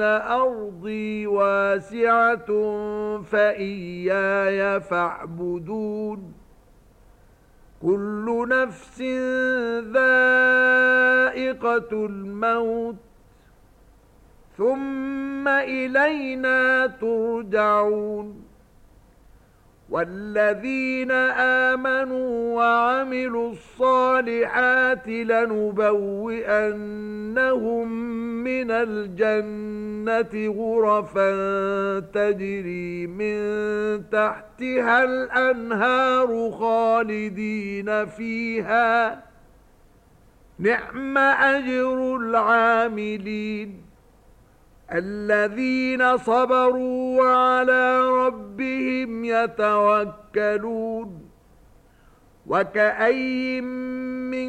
أرضي واسعة فإياي فاعبدون كل نفس ذائقة الموت ثم إلينا ترجعون والذين آمنوا وعملوا الصالحات لنبوئنهم من الجنة غرفا تجري من تحتها الأنهار خالدين فيها نعم أجر العاملين الذين صبروا وعلى ربهم يتوكلون وكأي من